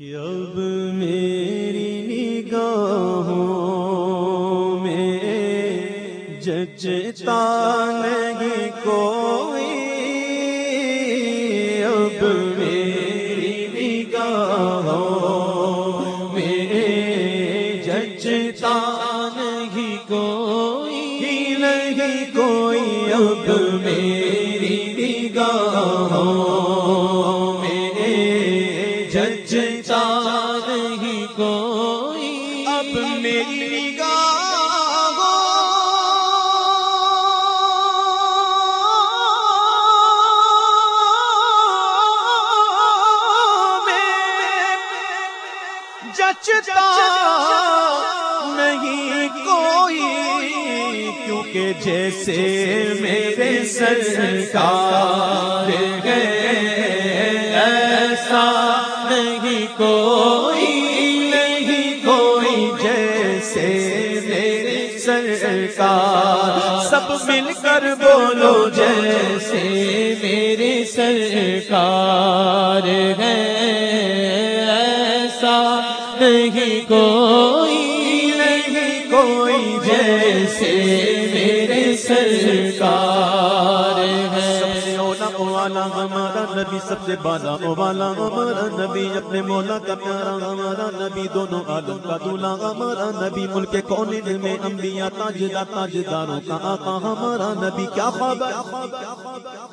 کہ اب میری نگاہوں میں ججتا میں جچتا نہیں کوئی، کیونکہ جیسے میرے سرکار گئے ایسا نہیں کوئی نہیں کوئی جیسے میرے سرکار۔ سب مل کر بولو جیسے میرے سرکار ہے۔ ایسا نہیں کوئی نہیں کوئی جیسے میرے سر والا ہمارا نبی سب سے بالا والا ہمارا نبی اپنے مولا کا پیارا، ہمارا نبی دونوں عالم کا دولا ہمارا نبی ملک کون میں انبیاء تاجدار تاجداروں کا آقا، ہمارا نبی کیا خبر؟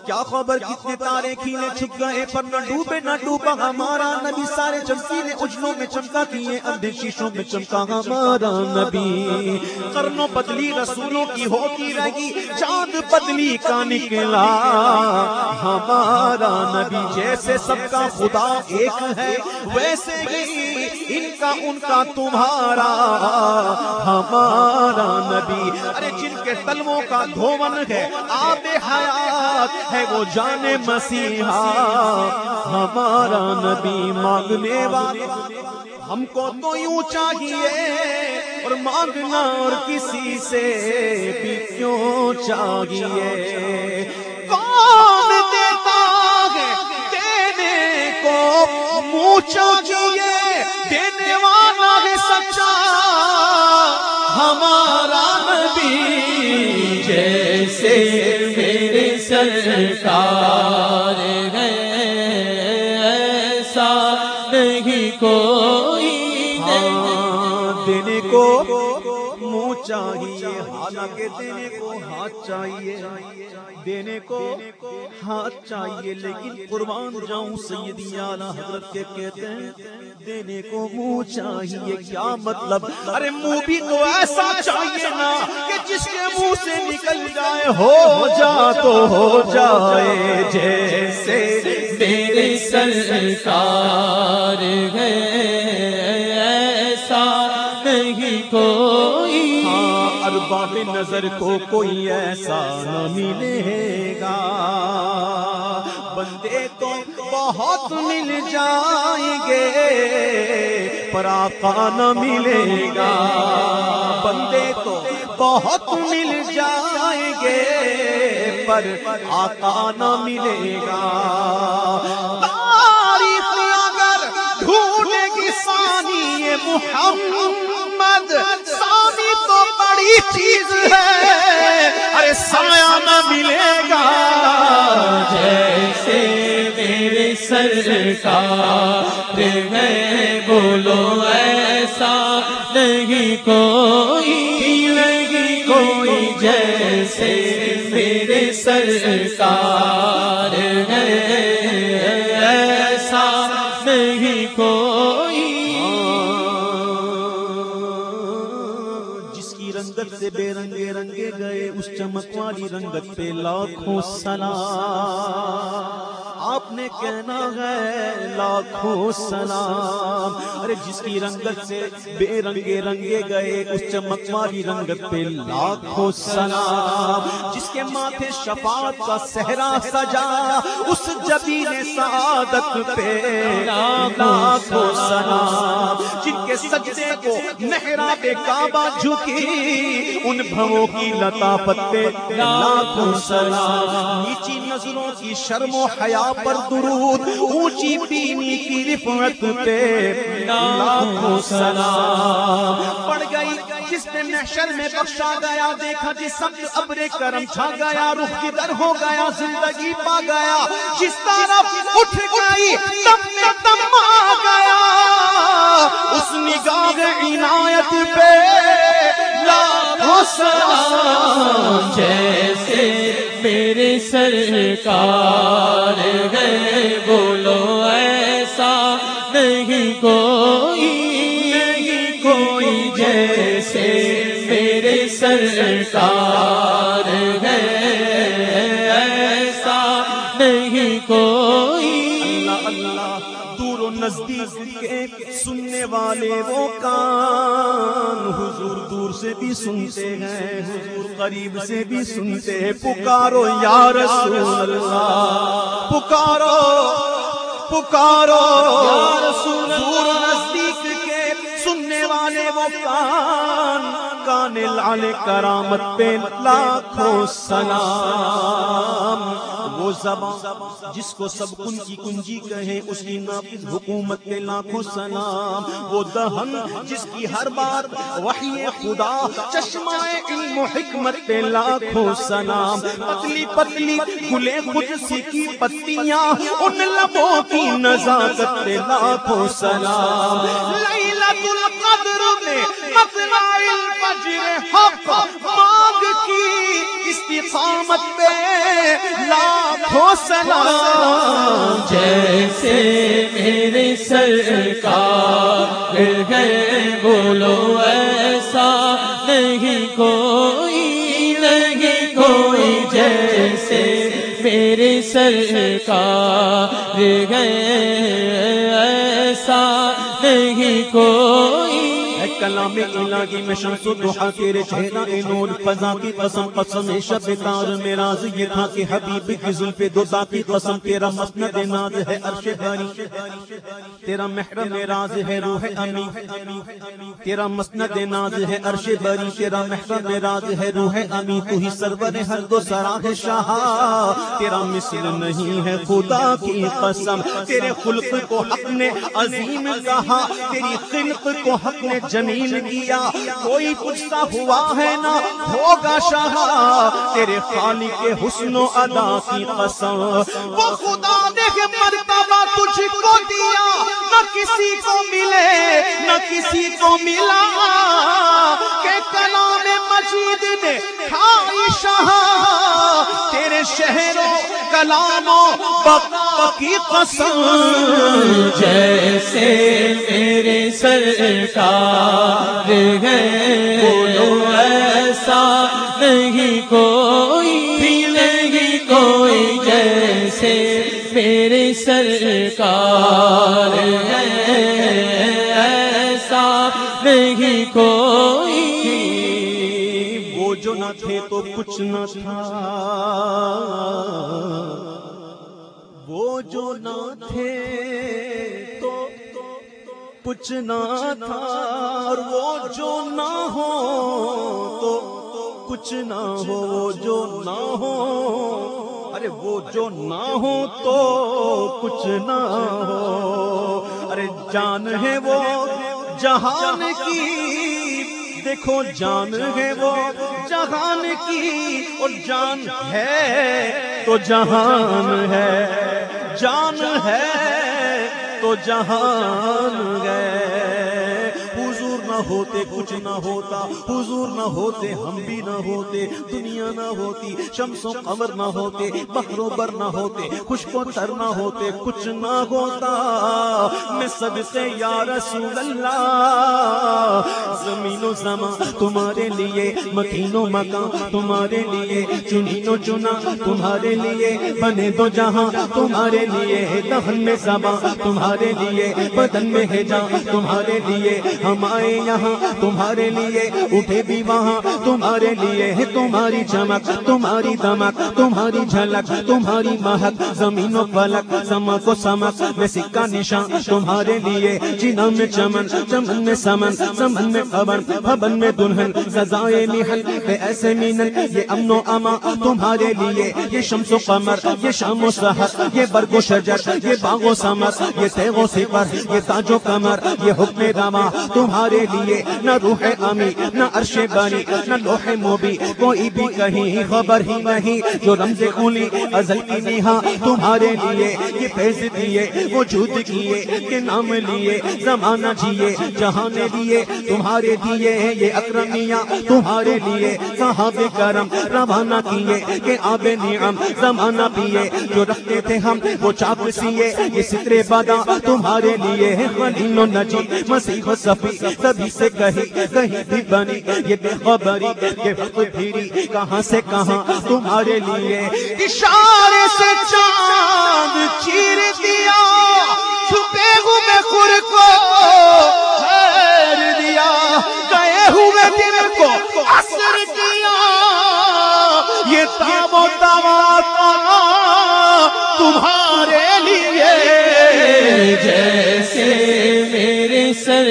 کیا خبر؟ کتنے تارے کھیلے چھپ گئے، پر نہ ڈوبے، نہ ڈوبا، ہمارا نبی سارے چمکیلے اجلوں میں چمکا کیے، اندھے شیشوں میں چمکا ہمارا نبی۔ کرنوں بدلی رسولوں کی ہوتی رہی، چاند بدلی کا نکلا ہاں ہمارا نبی جیسے سب کا خدا ایک ہے، ویسے ہی ان کا ان کا تمہارا ہمارا نبی۔ ارے، جن کے تلووں کا دھون ہے، آب حیات ہے، وہ جان مسیحا۔ ہمارا نبی مانگنے والے، ہم کو تو یوں چاہیے اور مانگنا اور کسی سے بھی کیوں چاہیے؟ کون کو منہ چاہیے دینے والا ہے سچا۔ ہمارا نبی جیسے میرے سرکار ہے، ایسا نہیں کوئی۔ ہاں، دینے کو منہ چاہیے۔ حالانکہ دینے کو ہاتھ چاہیے، دینے کو ہاتھ چاہیے، لیکن قربان جاؤں سیدی اعلیٰ حضرت کے کہتے ہیں، دینے کو منہ چاہیے، کیا مطلب؟ ارے منہ بھی تو ایسا چاہیے نا کہ جس کے منہ سے نکل جائے، ہو جا تو ہو جائے، جیسے میرے سرکار ہے، ایسا نہیں کوئی ارباب نظر کو کوئی ایسا نہ ملے گا۔ بندے تو بہت مل جائیں گے، پر آقا نہ ملے گا۔ بندے تو بہت مل جائیں گے، پر آقا نہ ملے گا۔ تاریخ اگر ڈھونڈے گی ثانی محمد چیز ہے۔ ارے سایہ نہ ملے گا۔ جیسے میرے سرکار میں بولو ایسا نہیں، کوئی نہیں، کوئی جیسے میرے سرکار ہے۔ گئے اس چمک والی رنگت پہ لاکھوں سلام۔ آپ نے کہنا ہے، لاکھوں سلام۔ ارے جس کی رنگت سے بے رنگے رنگے گئے، اس چمک والی رنگت پہ لاکھوں سلام۔ جس کے ماتھے شفاعت کا صحرا سجا، اس جبین سعادت پہ لاکھوں سلام۔ جن کے سجدے کو محراب کعبہ جھکی، ان بھووں کی لطافت پہ لاکھوں سلام۔ نیچی نظروں کی شرم و حیا پر درود، اونچی پینی کی رفعت پہ لاکھوں سلام۔ پڑ گئی، جس نے محشر میں بخشا گیا، دیکھا جس سب ابر کرم چھا گیا، رخ کی در ہو گیا، زندگی پا گیا۔ جس طرف اٹھ گئی تب میں تم آ گیا۔ اس نگاہ عنایت پہ لاکھوں سلام۔ جیسے میرے سرکار ہے وہ والے وہ کان حضور دور سے بھی سنتے ہیں، حضور قریب سے بھی سنتے ہیں۔ پکارو یا رسول اللہ، پکارو پکارو۔ یا رسول کان لال کرامت پہ لاکھوں سلام۔ وہ زبان جس کو سب کن کی کنجی کہے، اس کی نافذ حکومت پہ لاکھوں سلام۔ وہ دہن جس کی ہر بار وحی خدا چشمہ علم و حکمت پہ لاکھوں سلام۔ پتلی پتلی کھلے قدسی کی پتیاں، ان لبوں کی نزاکت پہ لاکھوں سلام۔ لیلت القدر میں مطلع الفجر حق مانگ کی استقامت پہ لاکھوں سلام۔ جیسے میرے سرکار گئے بولو ایسا نہیں، کوئی نہیں، کوئی۔ جیسے میرے سرکار اے کلام الہی میں شمس و دحا تیرے چہرہ اے نور، فضا کی قسم قسم شب تار، میں راز یہ تھا کہ حبیب کی زلف دو ذاتی قسم، تیرا مسند ناز ہے عرش باری، تیرا محرم راز ہے روح امی، تیرا مسند ناز ہے عرش بری تیرا محرم راز ہے روح امی، تو ہی سرور ہر دو سراہ شاہ، تیرا مثل نہیں ہے خدا کی قسم، تیرے خلق کو حق نے عظیم کہا، تیری خلق کو حق نے جمیل کیا کوئی پوچھتا ہوا ہے نہ ہوگا شاہ، تیرے خالق کے حسن و ادا کی قسم۔ وہ خدا نے مرتبہ تجھ کو دیا، نہ کسی کو ملے، نہ کسی کو ملا۔ کہ کلام مجید نے کھائی شاہ، تیرے شہروں، کلاموں بقا کی قسم۔ جیسے میرے سرکار گئے بولو ایسا نہیں، کوئی نہیں، کوئی جیسے میرے سرکار گئے ایسا نہیں، کوئی وہ جو نہ تھے تو کچھ نہ تھا۔ کچھ نہ تھا اور وہ جو نہ ہو تو کچھ نہ ہو، وہ جو نہ ہو۔ ارے، وہ جو نہ ہو تو کچھ نہ ہو۔ ارے، جان ہے وہ جہان کی۔ دیکھو، جان ہے وہ جہان کی۔ اور جان ہے تو جہان ہے۔ جان ہے تو جہان گئے۔ نہ ہوتے کچھ نہ ہوتا، حضور نہ ہوتے، ہم بھی نہ ہوتے، دنیا نہ ہوتی، شمس و قمر نہ ہوتے، بحر و بر نہ ہوتے، خشک و تر نہ ہوتے، کچھ نہ ہوتا۔ میں سب سے یا رسول اللہ، زمین و زمان تمہارے لیے، مکین و مکان تمہارے لیے چنین و چنا تمہارے لیے، بنے دو جہاں تمہارے لیے دہن میں زباں تمہارے لیے، بدن میں ہے جان تمہارے لیے، ہم آئے یہاں تمہارے لیے اٹھے بھی وہاں، تمہارے لیے ہے تمہاری چمک، تمہاری دمک، تمہاری جھلک، تمہاری مہک، زمین و فلک، سمک و سمک میں سکہ نشان، تمہارے لیے جنا میں چمن چمن میں سمن سمن میں خبر خبن میں دلہن، سزائے محل بے ایسے مینن یہ امن و اما تمہارے لیے، یہ شمس و قمر، یہ شام و سحر، یہ برگ و شجر، یہ باغ و سمر، یہ تیغ و سپر، یہ تاج و کمر یہ حکم رما تمہارے لیے دیے نہ روح امی نہ عرش بانی، نہ لوح موبی کوئی بھی کہیں خبر ہی نہیں، جو رمز خولی ازل کی نیہا تمہارے لیے، یہ فیض دیے، وجود کیے کہ نام لیے، زمانہ جیے، جہاں لیے تمہارے دیے یہ اکرمیاں، تمہارے لیے صحاب کرم روانہ کیے، کہ آب نعم، زمانہ پیے، جو رکھتے تھے ہم، وہ چاپ سیے، یہ سترے بادا تمہارے لیے ہے خلیل و نجی مسیح و صفی، سبھی سے کہیں کہیں بھی بنی، یہ بے خبری یہ وقت پھیری کہاں سے کہاں تمہارے لیے؟ اشارے سے چاند چیر دیا، چھپے ہوئے خور کو خیر دیا، گئے ہوئے دل کو اثر دیا۔ یہ تاب و تمہارے لیے۔ جیسے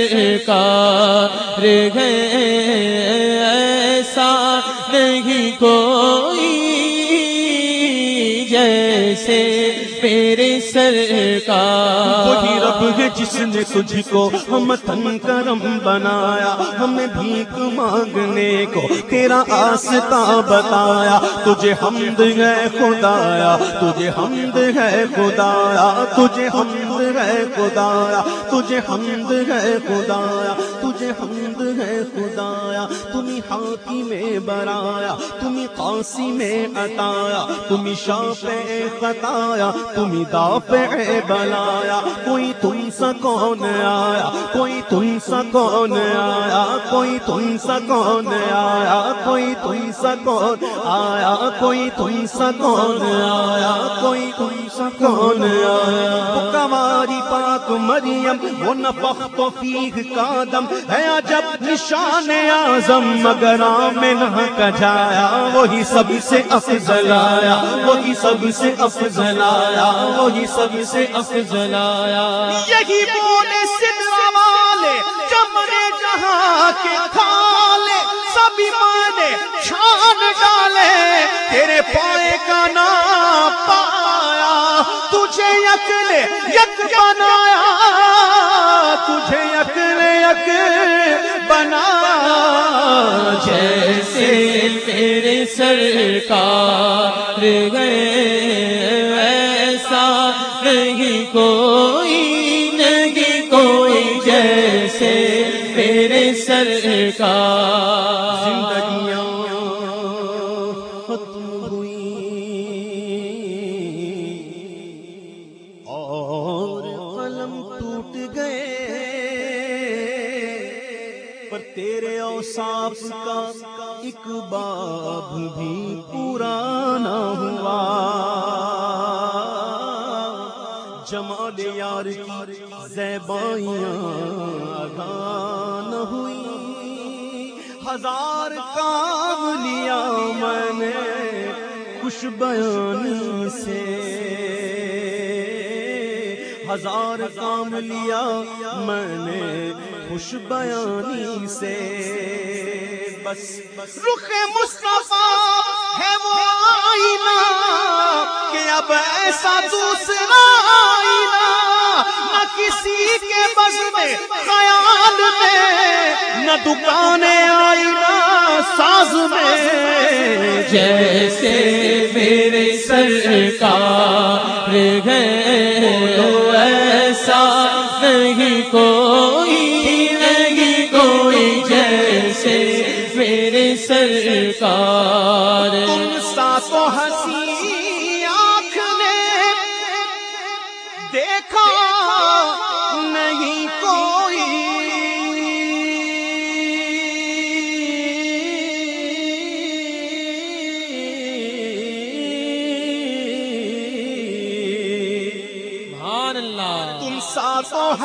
سرکار گئے ہے جس نے تجھ کو ہم تن کرم بنایا ہم بھیک مانگنے کو تیرا آستا بتایا۔ تجھے حمد ہے خدایا، تجھے حمد ہے خدایا، تجھے حمد ہے خدایا، تجھے حمد ہے خدایا، تجھے حمد ہے خدایا۔ تمہیں ہاتھی میں برایا تمہیں قاسی میں عطایا تمہیں شاپ خطایا تمہیں داپ بلایا، کوئی تم سا کون آیا، کوئی تم سا کون آیا، کوئی تم سا کون آیا، کوئی تم سا کون آیا، کوئی تم سا کون آیا، کوئی تم سا کون آیا۔ کماری پاک مریم، وہ نفخت فیہ قادم ہے، عجب نشان شان اعظم مگر آمن کجایا وہی سب سے افضل آیا وہی سب سے افضل آیا وہی سب سے افضل آیا یہی بولے سدرا والے چمڑے جہاں کے کھالے سبھی مانے چھان ڈالے، تیرے پائے کا نام پایا، تجھے یکلے، یک بنایا، تجھے یکلے یک بنا جیسے تیرے سرکار گئے ایسا نہیں کوئی نہیں کوئی جیسے میرے سرکار جمال یار کی زیبائیاں ادا نہ ہوئی۔ ہزار کام لیا میں نے خوش بیانی سے۔ ہزار کام لیا میں نے خوش بیانی سے۔ بس رخ مصطفیٰ ہے وہ آئینہ کہ اب ایسا دوسرا آئینہ۔ نہ کسی کے بس میں، خیال میں، نہ دکانیں آئینہ ساز میں۔ جیسے میرے سرکار گئے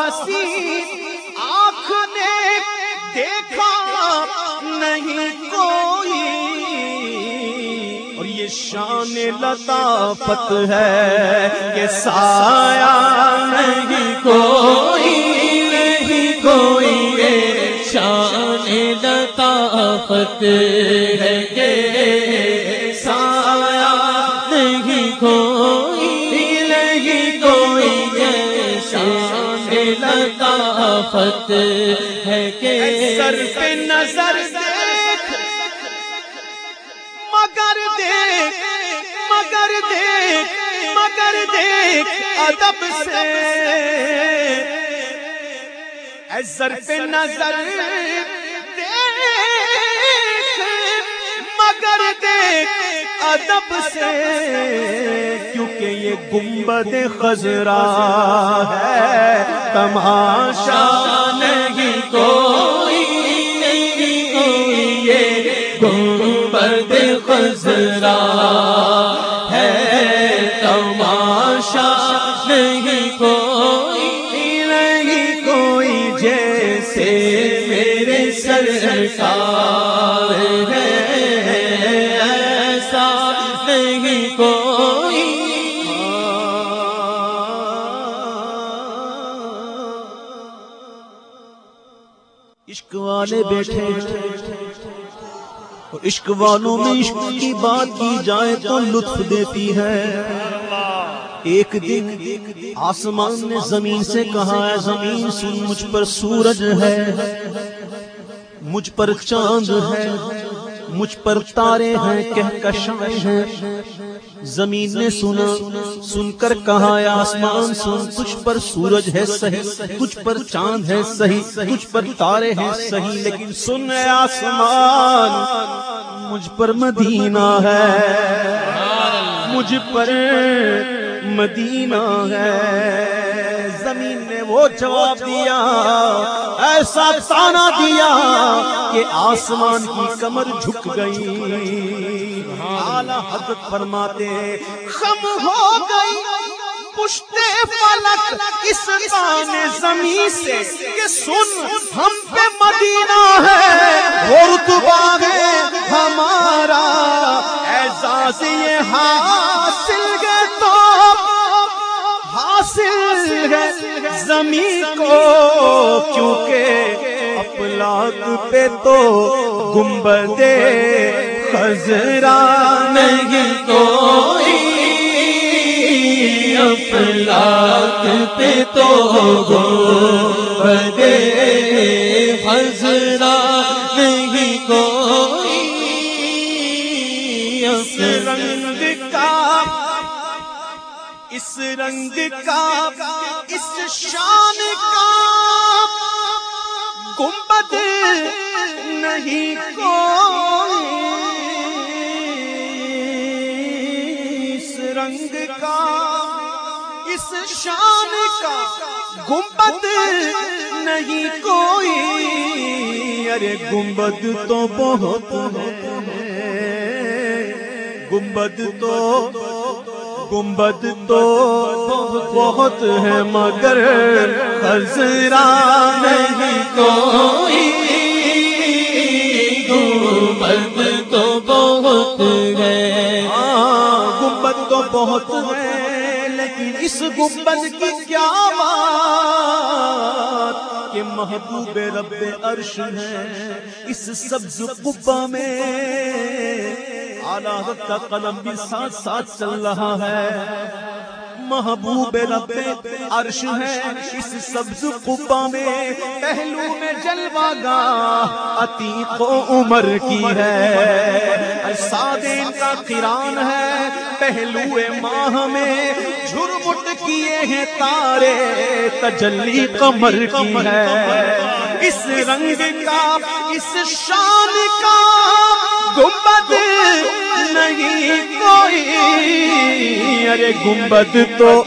تو ہنسی آنکھ نے دیکھا نہیں کوئی۔ یہ شان لطافت ہے یہ سایہ نہیں کوئی نہیں کوئی۔ شان لطافت لطافت ہے کہ سر پہ نظر دیکھ۔ مگر دیکھ مگر دیکھ مگر دیکھ، ادب سے۔ اے سر پہ نظر مگر دیکھ، ادب سے۔ کیونکہ یہ گنبد خزرا ہے تماشا نہیں، کوئی نہیں، کوئی جیسے میرے سرکار ہے، ایسا نہیں، کوئی۔ عشق والے بیٹھے، اور عشق والوں میں عشق کی بات کی جائے تو لطف دیتی ہے۔ ایک دن آسمان نے زمین سے کہا ہے زمین، سن، مجھ پر سورج ہے۔ مجھ پر چاند ہے۔ مجھ پر تارے ہیں کہکشائیں ہیں۔ زمین نے سنا، سن کر کہا ہے آسمان، سن، تجھ پر سورج ہے صحیح۔ تجھ پر چاند ہے صحیح۔ تجھ پر تارے ہیں صحیح۔ لیکن سن، اے آسمان، مجھ پر مدینہ ہے۔ مجھ پر مدینہ ہے۔ زمین نے وہ جواب دیا، ایسا تانا دیا کہ آسمان کی کمر جھک گئی۔ اعلی حضرت فرماتے خم ہو گئی، پشتے فلک اس تان زمین سے کہ سن، ہم پہ مدینہ ہے۔ اور ہے ہمارا، اعزاز یہ حاصل ہے زمین کو کیونکہ اپلاک پہ تو گنبد خزرا نہیں کوئی افلاک پہ تو گنبد خزرا نہیں کوئی، اس رنگ کا، اس رنگ کا اس شان کا گنبد نہیں کوئی۔ اس رنگ کا، اس شان کا گنبد نہیں کوئی۔ ارے گنبد تو بہت ہے۔ گنبد تو گنبد تو بہت ہے مگر خزرا نہیں کوئی۔ گنبد تو بہت ہے۔ ہاں گنبد تو بہت ہے لیکن اس گنبد کی کیا بات؟ کہ محبوب رب عرش ہے اس سبز قبا میں اعلیٰ کا قلم بھی ساتھ ساتھ چل رہا ہے۔ محبوب رب عرش ہے اس سبز قبا میں، پہلو میں جلوہ گاہ عتیق و عمر کی ہے۔ سادین کا قران ہے، پہلو ماہ میں جھرمٹ کیے ہیں تارے، تجلی قمر کی ہے۔ اس رنگ کا، اس شان کا گنبد نہیں کوئی۔ ارے گنبد تو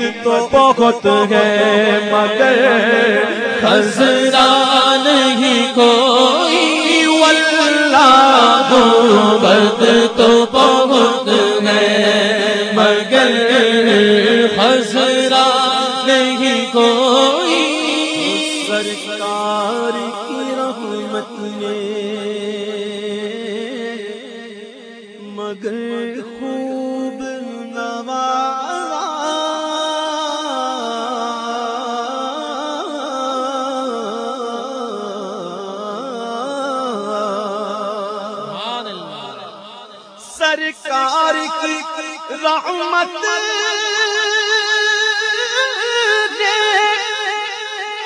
بہت ہے، مگر خزرا نہیں کوئی۔ واللہ گنبد تو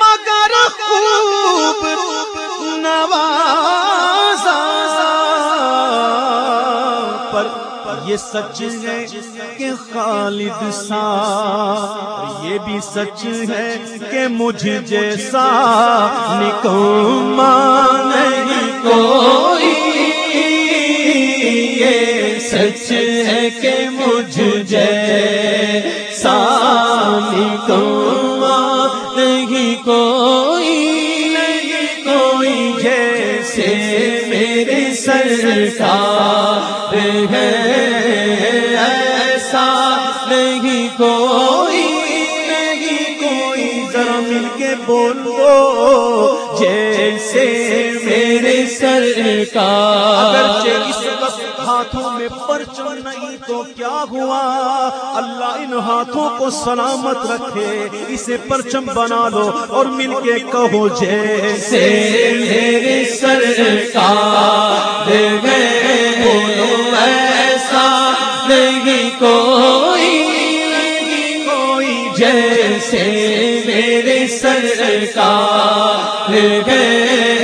مگر خوب نوازا پر یہ سچ ہے کہ خالد سا، یہ بھی سچ ہے کہ مجھ جیسا نکما نہیں، کوئی سچ ہے کہ مجھ جیسا نکما نہیں کوئی نہیں کوئی جیسے میرے سرکار ہے۔ ایسا نہیں کوئی نہیں کوئی ذرا مل کے بولو جیسے میرے سرکار اگرچہ ہاتھوں میں پرچم نہیں تو کیا ہوا؟ اللہ ان ہاتھوں کو سلامت رکھے، اسے پرچم بنا لو اور مل کے کہو جیسے۔ میرے سرکار میں ایسا نہیں، کوئی کوئی جیسے۔ میرے سرکار میں